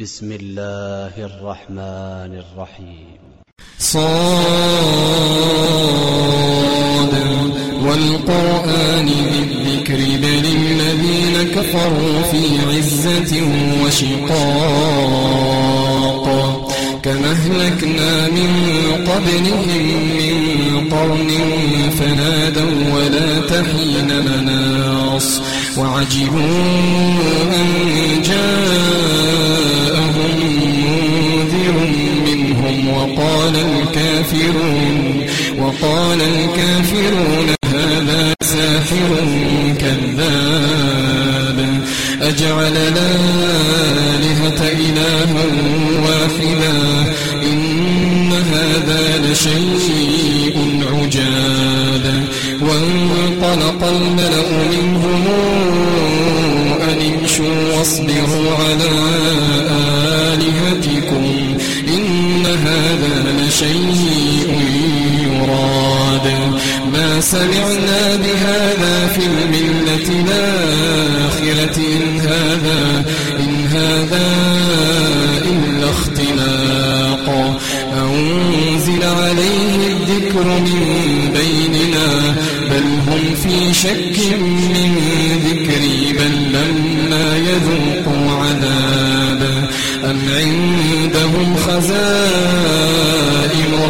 بسم الله الرحمن الرحيم. صاد والقرآن بالذكر بل الذين كفروا في عزة وشقاق كما أهلكنا من قبلهم من قرن فنادوا ولا تحين مناص وعجبوا أن جاءهم وقال الكافرون وقال الكافرون هذا ساحر كذاب. أجعل الآلهة إلها واحدا إن هذا لشيء عجاب. وانطلق الملأ منهم أن امشوا واصبروا على آلهتكم. لشيء يراد. ما سمعنا بهذا في الملة الآخرة إن هذا إن هذا إلا اختلاق. أنزل عليه الذكر من بيننا بل هم في شك من ذكري بل لما يذوقوا عذاب أم عندهم خزائن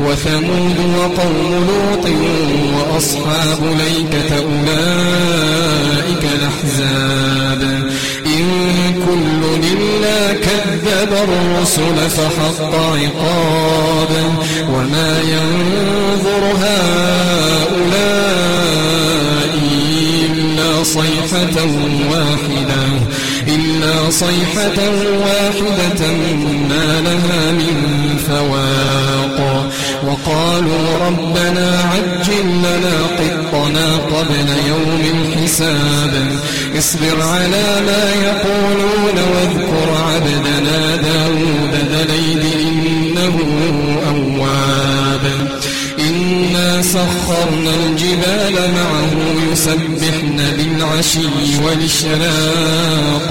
وثمود وقوم لوط وأصحاب ليكة أولئك الأحزاب إن كل إلا كذب الرسل فحق عقاب. وما ينظر هؤلاء إلا صيحة واحدة. إلا صيحة واحدة ما لها من فواق. وقالوا ربنا عجل لنا قطنا قبل يوم الحساب اصبر على ما يقولون واذكر عبدنا داود ذا ليل إنه أواب. إنا سخرنا الجبال معه يسبحن بالعشي والإشراق.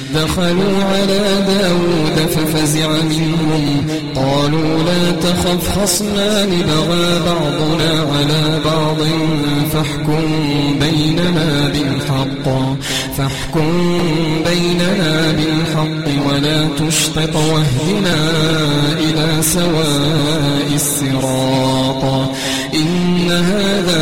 دخلوا على داود ففزع منهم. قالوا لا تخف خصمان بغى بعضنا على بعض فاحكم بيننا بالحق. فاحكم بيننا بالحق ولا تشطط واهدنا إلى سواء الصراط. إن هذا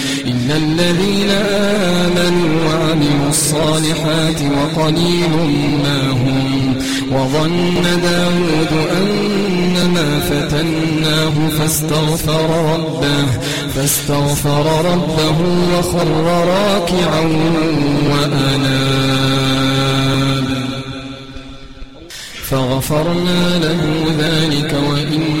الذين آمنوا وعملوا الصالحات وقليل ما هم وظن داود أن ما فتناه فاستغفر ربه فاستغفر ربه وخر راكعا وأناب فغفرنا له ذلك وإن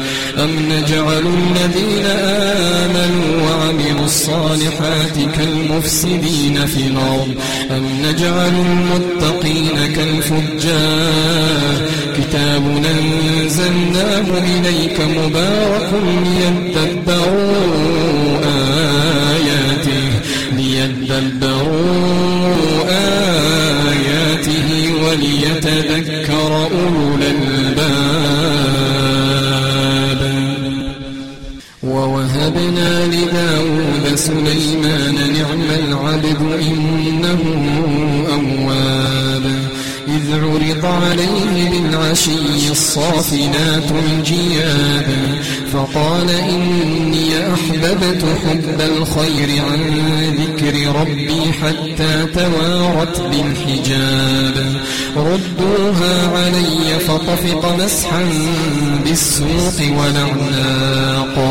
أم نجعل الذين آمنوا وعملوا الصالحات كالمفسدين في الأرض؟ أم نجعل المتقين كالفجار؟ كتاب أنزلناه إليك مبارك ليدبروا آياته ليدبروا آياته وليتذكر أولو ووهبنا لداود سليمان نعم العبد إنه أواب. إذ عرض عليه بالعشي الصافنات الجياد فقال إني أحببت حب الخير عن ذكر ربي حتى توارت بالحجاب. ردوها علي فطفق مسحا بالسوق والأعناق.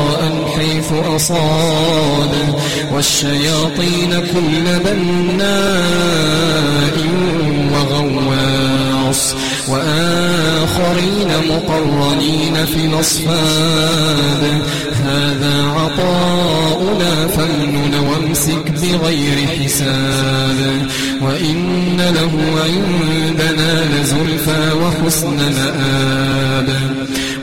أصاد والشياطين كل بناء وغواص وآخرين مقرنين في الأصفاد. هذا عطاؤنا فامنن وامسك بغير حساب. وإن له عندنا لزلفى وحسن مآب.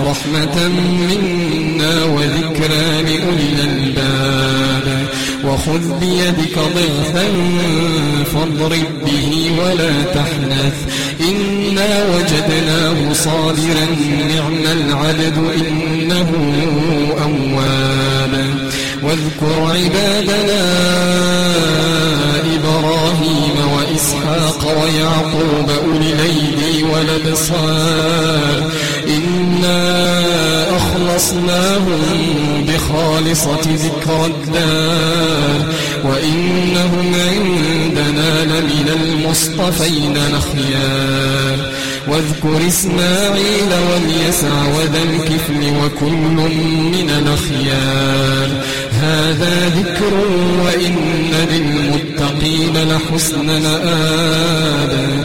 رحمة منا وذكرى لأولي الألباب. وخذ بيدك ضغثا فاضرب به ولا تحنث. إنا وجدناه صابرا نعم العبد إنه أواب. واذكر عبادنا إبراهيم وإسحاق ويعقوب أولي والأبصار. إنا أخلصناهم بخالصة ذكر الدار. وإنهم عندنا لمن المصطفين الأخيار واذكر إسماعيل واليسع وذا الكفل وكل من الأخيار. هذا ذكر وإن للمتقين لحسن مآب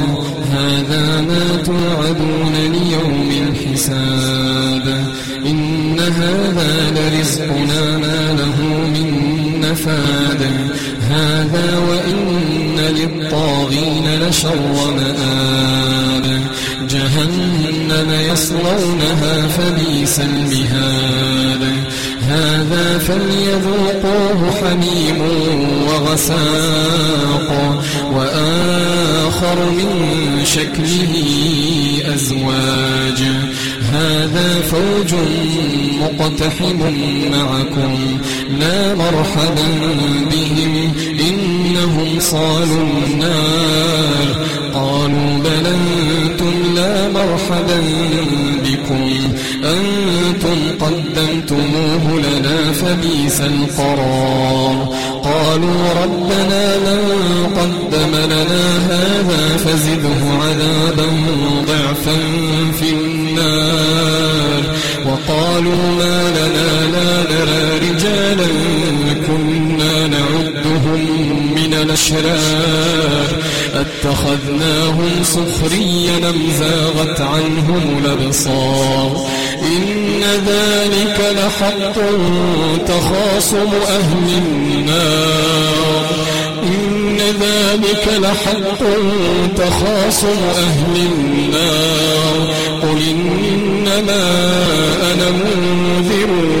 وإن للطاغين لشر مآب جهنم يصلونها فبئس المهاد. هذا فليذوقوه حميم وغساق. وآخر من شكله أزواج. هذا فوج مقتحم معكم. لا مرحبا بهم. إنهم صالوا النار. قالوا بل أنتم لا مرحبا بكم. أنتم قدمتموه لنا فبيس القرار. قالوا ربنا من قدم لنا هذا فزده عذابا ضعفا في النار. وقالوا ما لنا لا نرى رجالا الأشرار أتخذناهم سخريا ام زاغت عنهم الأبصار. إن ذلك لحق تخاصم أهل النار. إن ذلك لحق تخاصم أهل النار. قل إنما أنا منذر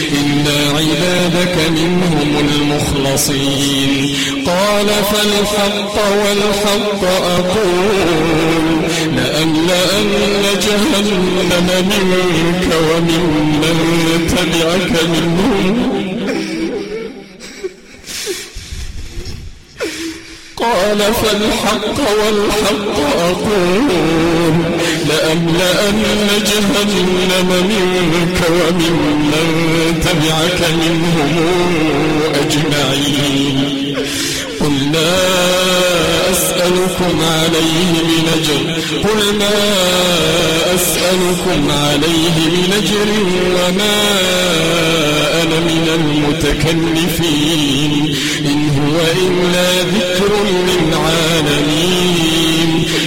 إلا عبادك منهم المخلصين. قال فالحق والحق أقول لأملأن جهنم منك وممن تبعك منهم. قال فالحق والحق أقول لأملأن جهنم منك وممن تبعك منهم أجمعين. قل لا أسألكم عليه من أجر. قل ما أسألكم عليه من أجر وما أنا من المتكلفين. إن هو إلا ذكر للعالمين.